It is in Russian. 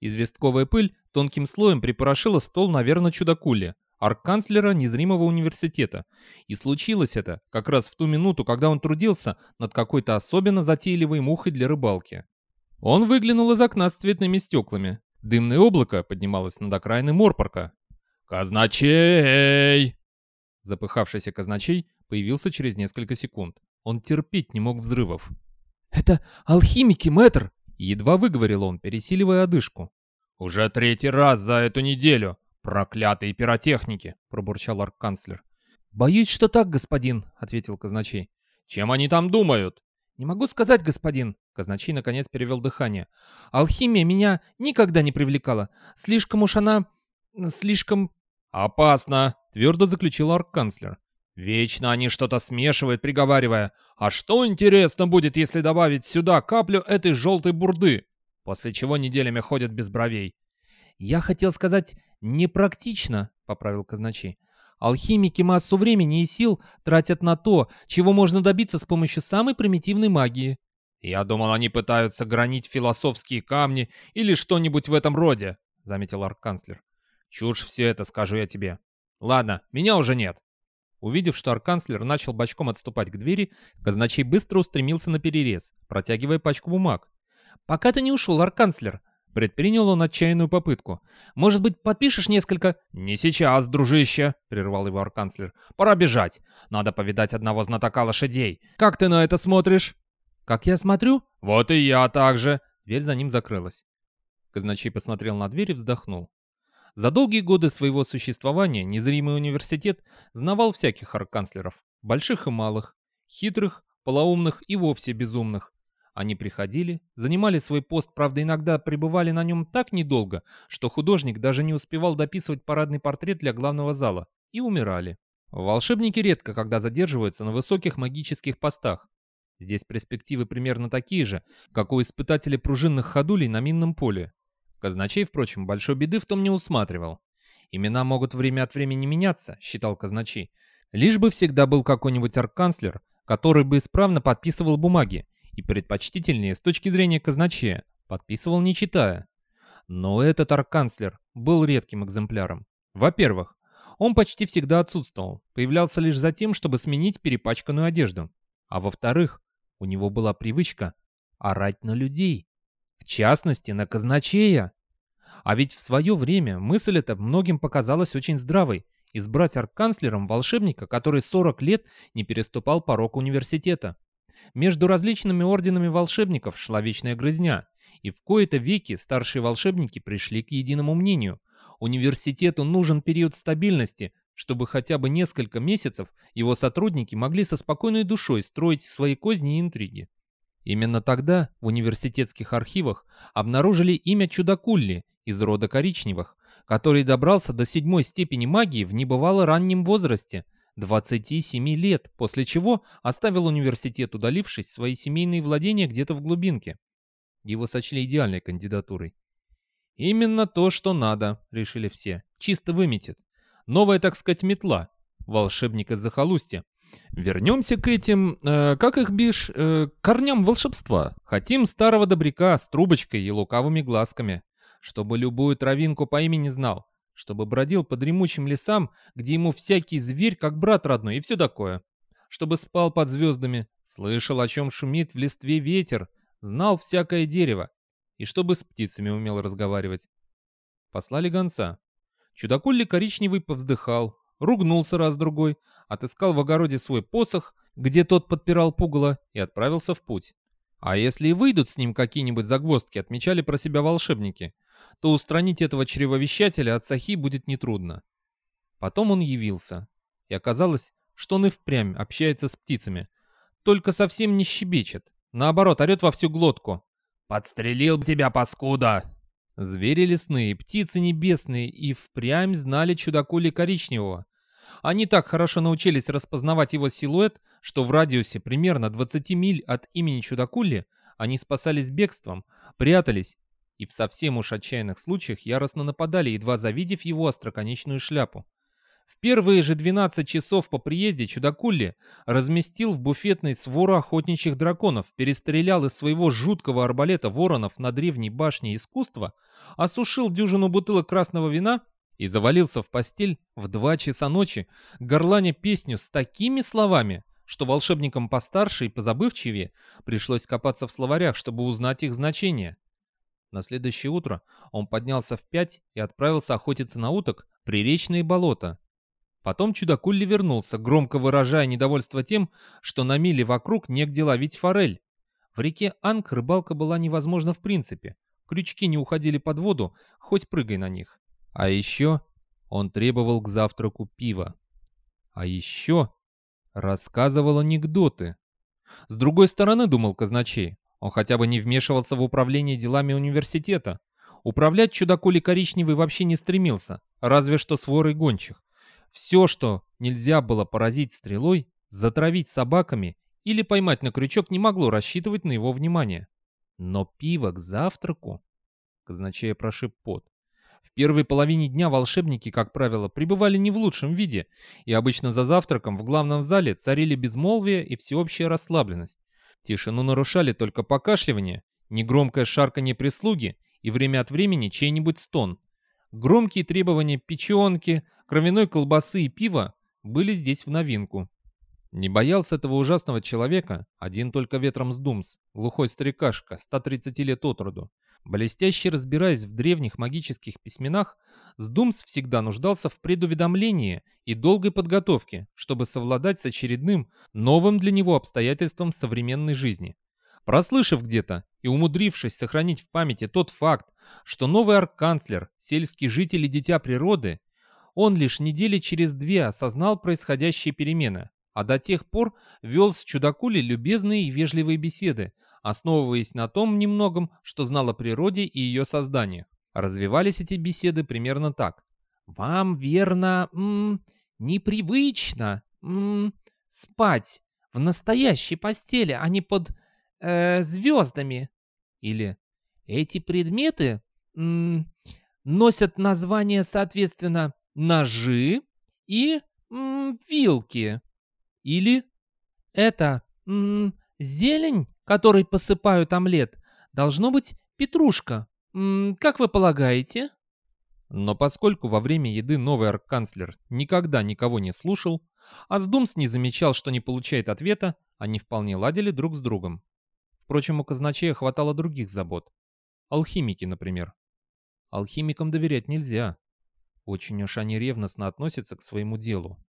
Известковая пыль тонким слоем припорошила стол, наверное, чудакули, арканцлера незримого университета. И случилось это как раз в ту минуту, когда он трудился над какой-то особенно затейливой мухой для рыбалки. Он выглянул из окна с цветными стеклами. Дымное облако поднималось над окраиной Морпорка. «Казначей!» Запыхавшийся казначей появился через несколько секунд. Он терпеть не мог взрывов. «Это алхимики, мэтр!» Едва выговорил он, пересиливая одышку. «Уже третий раз за эту неделю! Проклятые пиротехники!» — пробурчал арканцлер. «Боюсь, что так, господин», — ответил казначей. «Чем они там думают?» «Не могу сказать, господин», — казначей наконец перевел дыхание. «Алхимия меня никогда не привлекала. Слишком уж она... слишком...» «Опасно», — твердо заключил арканцлер. «Вечно они что-то смешивают, приговаривая. А что интересно будет, если добавить сюда каплю этой желтой бурды, после чего неделями ходят без бровей?» «Я хотел сказать, непрактично», — поправил казначей. Алхимики массу времени и сил тратят на то, чего можно добиться с помощью самой примитивной магии. «Я думал, они пытаются гранить философские камни или что-нибудь в этом роде», — заметил арканцлер. «Чушь все это, скажу я тебе. Ладно, меня уже нет». Увидев, что арканцлер начал бочком отступать к двери, казначей быстро устремился на перерез, протягивая пачку бумаг. «Пока ты не ушел, арканцлер, Предпринял он отчаянную попытку. «Может быть, подпишешь несколько...» «Не сейчас, дружище!» — прервал его арканцлер. «Пора бежать. Надо повидать одного знатока лошадей. Как ты на это смотришь?» «Как я смотрю?» «Вот и я также!» Дверь за ним закрылась. Казначей посмотрел на дверь и вздохнул. За долгие годы своего существования незримый университет знавал всяких арканцлеров, больших и малых, хитрых, полоумных и вовсе безумных. Они приходили, занимали свой пост, правда, иногда пребывали на нем так недолго, что художник даже не успевал дописывать парадный портрет для главного зала, и умирали. Волшебники редко когда задерживаются на высоких магических постах. Здесь перспективы примерно такие же, как у испытателей пружинных ходулей на минном поле. Казначей, впрочем, большой беды в том не усматривал. Имена могут время от времени меняться, считал казначей. Лишь бы всегда был какой-нибудь арканцлер, который бы исправно подписывал бумаги, и предпочтительнее с точки зрения казначея, подписывал не читая. Но этот арканцлер был редким экземпляром. Во-первых, он почти всегда отсутствовал, появлялся лишь за тем, чтобы сменить перепачканную одежду. А во-вторых, у него была привычка орать на людей. В частности, на казначея. А ведь в свое время мысль эта многим показалась очень здравой. Избрать арканцлером волшебника, который 40 лет не переступал порог университета. Между различными орденами волшебников шла вечная грызня, и в кои-то веки старшие волшебники пришли к единому мнению. Университету нужен период стабильности, чтобы хотя бы несколько месяцев его сотрудники могли со спокойной душой строить свои козни и интриги. Именно тогда в университетских архивах обнаружили имя Чудакулли из рода коричневых, который добрался до седьмой степени магии в небывало раннем возрасте – 27 лет, после чего оставил университет, удалившись в свои семейные владения где-то в глубинке. Его сочли идеальной кандидатурой. «Именно то, что надо», — решили все. «Чисто выметит. Новая, так сказать, метла. Волшебник из захолустья. Вернемся к этим, э, как их бишь, э, корням волшебства. Хотим старого добряка с трубочкой и лукавыми глазками, чтобы любую травинку по имени знал, чтобы бродил по дремучим лесам, где ему всякий зверь как брат родной и все такое. Чтобы спал под звездами, слышал, о чем шумит в листве ветер, знал всякое дерево, и чтобы с птицами умел разговаривать. Послали гонца. Чудакулли коричневый повздыхал, ругнулся раз-другой, отыскал в огороде свой посох, где тот подпирал пугало, и отправился в путь. А если и выйдут с ним какие-нибудь загвоздки, отмечали про себя волшебники — то устранить этого чревовещателя от Сахи будет нетрудно. Потом он явился, и оказалось, что он и впрямь общается с птицами, только совсем не щебечет, наоборот, орет во всю глотку. «Подстрелил тебя, паскуда!» Звери лесные, птицы небесные и впрямь знали чудакули коричневого. Они так хорошо научились распознавать его силуэт, что в радиусе примерно 20 миль от имени чудакули они спасались бегством, прятались и в совсем уж отчаянных случаях яростно нападали, едва завидев его остроконечную шляпу. В первые же 12 часов по приезде Чудакулли разместил в буфетной свору охотничьих драконов, перестрелял из своего жуткого арбалета воронов на древней башне искусства, осушил дюжину бутылок красного вина и завалился в постель в 2 часа ночи, горланя песню с такими словами, что волшебникам постарше и позабывчивее пришлось копаться в словарях, чтобы узнать их значение. На следующее утро он поднялся в пять и отправился охотиться на уток при речные болота. Потом чудакулли вернулся, громко выражая недовольство тем, что на миле вокруг негде ловить форель. В реке Анг рыбалка была невозможна в принципе. Крючки не уходили под воду, хоть прыгай на них. А еще он требовал к завтраку пива. А еще рассказывал анекдоты. С другой стороны, думал казначей, он хотя бы не вмешивался в управление делами университета. Управлять чудакули коричневый вообще не стремился, разве что с гончих. Все, что нельзя было поразить стрелой, затравить собаками или поймать на крючок, не могло рассчитывать на его внимание. Но пиво к завтраку... Казначея прошиб пот. В первой половине дня волшебники, как правило, пребывали не в лучшем виде, и обычно за завтраком в главном зале царили безмолвие и всеобщая расслабленность. Тишину нарушали только покашливание, негромкое шарканье прислуги и время от времени чей-нибудь стон. Громкие требования печенки, кровяной колбасы и пива были здесь в новинку. Не боялся этого ужасного человека один только ветром с Думс, глухой старикашка, 130 лет от роду. Блестяще разбираясь в древних магических письменах, Сдумс всегда нуждался в предуведомлении и долгой подготовке, чтобы совладать с очередным, новым для него обстоятельством современной жизни. Прослышав где-то и умудрившись сохранить в памяти тот факт, что новый арканцлер, сельский житель и дитя природы, он лишь недели через две осознал происходящие перемены, а до тех пор вел с чудакули любезные и вежливые беседы, основываясь на том немногом, что знал о природе и ее создании. Развивались эти беседы примерно так. «Вам, верно, м -м, непривычно м -м, спать в настоящей постели, а не под э, звездами». Или «Эти предметы м -м, носят название, соответственно, ножи и м вилки». Или «Это м зелень которой посыпают омлет, должно быть петрушка. М -м, как вы полагаете?» Но поскольку во время еды новый арканцлер никогда никого не слушал, а Сдумс не замечал, что не получает ответа, они вполне ладили друг с другом. Впрочем, у казначея хватало других забот. Алхимики, например. Алхимикам доверять нельзя. Очень уж они ревностно относятся к своему делу.